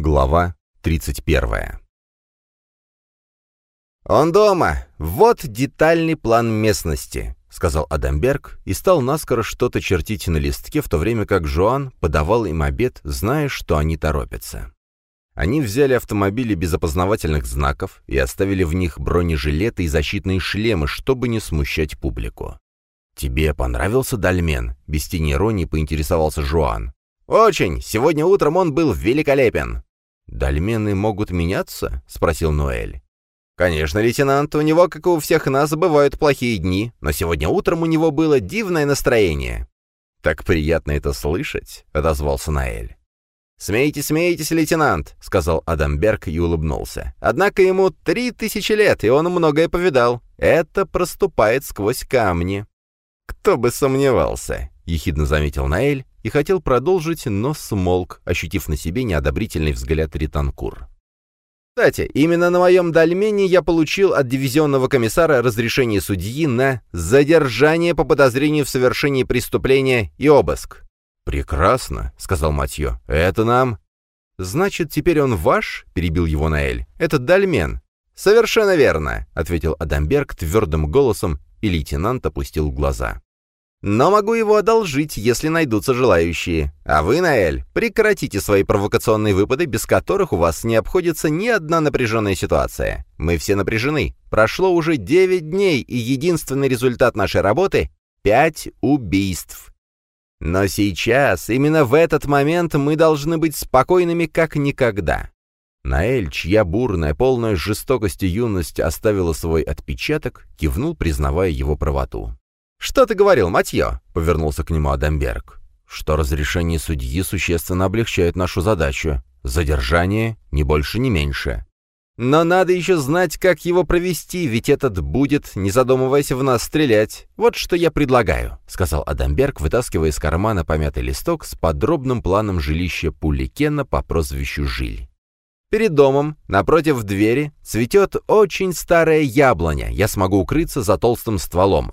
Глава 31. «Он дома! Вот детальный план местности», — сказал Адамберг и стал наскоро что-то чертить на листке, в то время как Жоан подавал им обед, зная, что они торопятся. Они взяли автомобили без опознавательных знаков и оставили в них бронежилеты и защитные шлемы, чтобы не смущать публику. «Тебе понравился Дальмен?» — без тени иронии поинтересовался Жоан. «Очень! Сегодня утром он был великолепен!» «Дольмены могут меняться?» — спросил Ноэль. «Конечно, лейтенант, у него, как и у всех нас, бывают плохие дни, но сегодня утром у него было дивное настроение». «Так приятно это слышать», — отозвался Наэль. «Смейтесь, смейтесь, лейтенант», — сказал Адамберг и улыбнулся. «Однако ему три тысячи лет, и он многое повидал. Это проступает сквозь камни». «Кто бы сомневался», — ехидно заметил Наэль и хотел продолжить, но смолк, ощутив на себе неодобрительный взгляд Ританкур. Кстати, именно на моем дольмене я получил от дивизионного комиссара разрешение судьи на задержание по подозрению в совершении преступления и обыск. «Прекрасно», — сказал Матье. «Это нам...» «Значит, теперь он ваш?» — перебил его Наэль. «Это дольмен». «Совершенно верно», — ответил Адамберг твердым голосом, и лейтенант опустил глаза. Но могу его одолжить, если найдутся желающие. А вы, Наэль, прекратите свои провокационные выпады, без которых у вас не обходится ни одна напряженная ситуация. Мы все напряжены. Прошло уже 9 дней, и единственный результат нашей работы — 5 убийств. Но сейчас, именно в этот момент, мы должны быть спокойными как никогда. Наэль, чья бурная, полная жестокости юность оставила свой отпечаток, кивнул, признавая его правоту. «Что ты говорил, Матье?» — повернулся к нему Адамберг. «Что разрешение судьи существенно облегчает нашу задачу. Задержание ни больше, ни меньше. Но надо еще знать, как его провести, ведь этот будет, не задумываясь в нас, стрелять. Вот что я предлагаю», — сказал Адамберг, вытаскивая из кармана помятый листок с подробным планом жилища Пуликена по прозвищу Жиль. Перед домом, напротив двери, цветет очень старая яблоня. Я смогу укрыться за толстым стволом.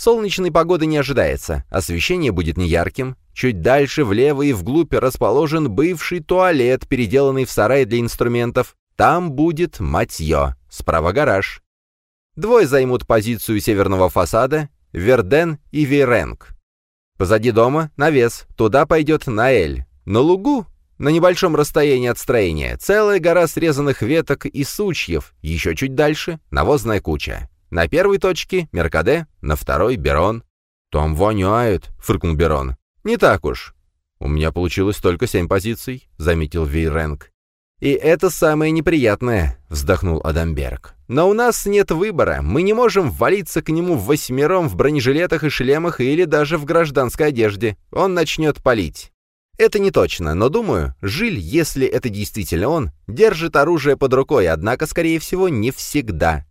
Солнечной погоды не ожидается, освещение будет неярким. Чуть дальше, влево и вглубь расположен бывший туалет, переделанный в сарай для инструментов. Там будет матье, справа гараж. Двое займут позицию северного фасада, Верден и Вейренг. Позади дома навес, туда пойдет Наэль. На лугу, на небольшом расстоянии от строения, целая гора срезанных веток и сучьев, еще чуть дальше навозная куча. На первой точке — Меркаде, на второй — Берон. «Там воняет», — фыркнул Берон. «Не так уж». «У меня получилось только семь позиций», — заметил Вейренг. «И это самое неприятное», — вздохнул Адамберг. «Но у нас нет выбора. Мы не можем валиться к нему восьмером в бронежилетах и шлемах или даже в гражданской одежде. Он начнет палить». Это не точно, но думаю, Жиль, если это действительно он, держит оружие под рукой, однако, скорее всего, не всегда.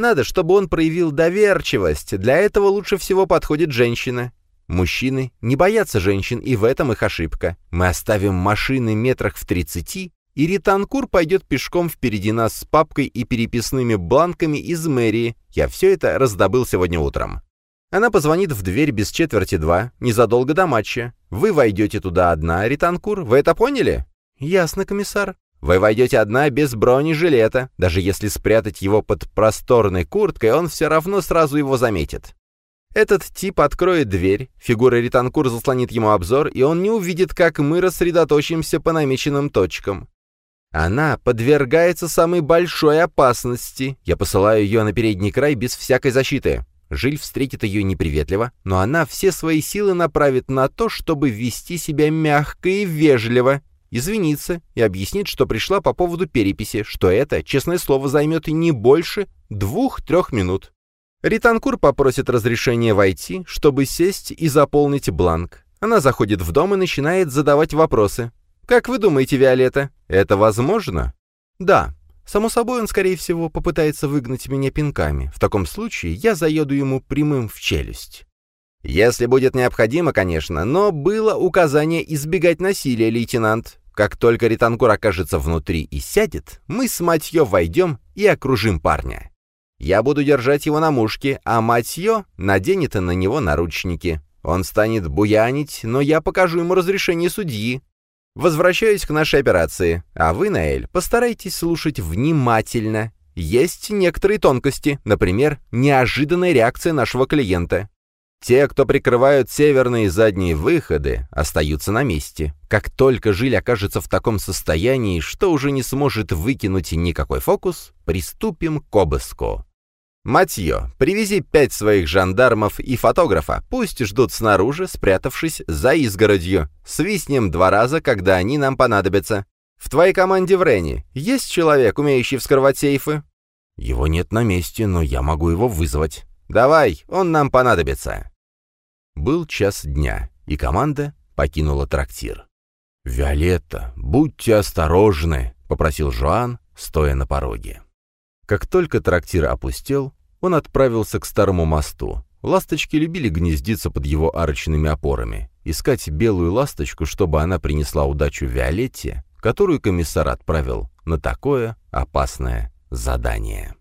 Надо, чтобы он проявил доверчивость. Для этого лучше всего подходит женщина. Мужчины не боятся женщин, и в этом их ошибка. Мы оставим машины метрах в тридцати, и Ританкур пойдет пешком впереди нас с папкой и переписными бланками из мэрии. Я все это раздобыл сегодня утром. Она позвонит в дверь без четверти два, незадолго до матча. Вы войдете туда одна, Ританкур, вы это поняли? Ясно, комиссар. Вы войдете одна без бронежилета. Даже если спрятать его под просторной курткой, он все равно сразу его заметит. Этот тип откроет дверь, фигура Ританкур заслонит ему обзор, и он не увидит, как мы рассредоточимся по намеченным точкам. Она подвергается самой большой опасности. Я посылаю ее на передний край без всякой защиты. Жиль встретит ее неприветливо, но она все свои силы направит на то, чтобы вести себя мягко и вежливо, извиниться и объяснить, что пришла по поводу переписи, что это, честное слово, займет не больше двух-трех минут. Ританкур попросит разрешения войти, чтобы сесть и заполнить бланк. Она заходит в дом и начинает задавать вопросы. «Как вы думаете, Виолетта, это возможно?» «Да. Само собой, он, скорее всего, попытается выгнать меня пинками. В таком случае я заеду ему прямым в челюсть». «Если будет необходимо, конечно, но было указание избегать насилия, лейтенант. Как только Ританкур окажется внутри и сядет, мы с Матьё войдем и окружим парня. Я буду держать его на мушке, а Матьё наденет на него наручники. Он станет буянить, но я покажу ему разрешение судьи. Возвращаюсь к нашей операции, а вы, Наэль, постарайтесь слушать внимательно. Есть некоторые тонкости, например, неожиданная реакция нашего клиента. Те, кто прикрывают северные задние выходы, остаются на месте. Как только жиль окажется в таком состоянии, что уже не сможет выкинуть никакой фокус, приступим к обыску. «Матье, привези пять своих жандармов и фотографа, пусть ждут снаружи, спрятавшись за изгородью. Свистнем два раза, когда они нам понадобятся. В твоей команде в Рене есть человек, умеющий вскрывать сейфы?» «Его нет на месте, но я могу его вызвать». «Давай, он нам понадобится». Был час дня, и команда покинула трактир. «Виолетта, будьте осторожны», — попросил Жоан, стоя на пороге. Как только трактир опустел, он отправился к старому мосту. Ласточки любили гнездиться под его арочными опорами. Искать белую ласточку, чтобы она принесла удачу Виолетте, которую комиссар отправил на такое опасное задание.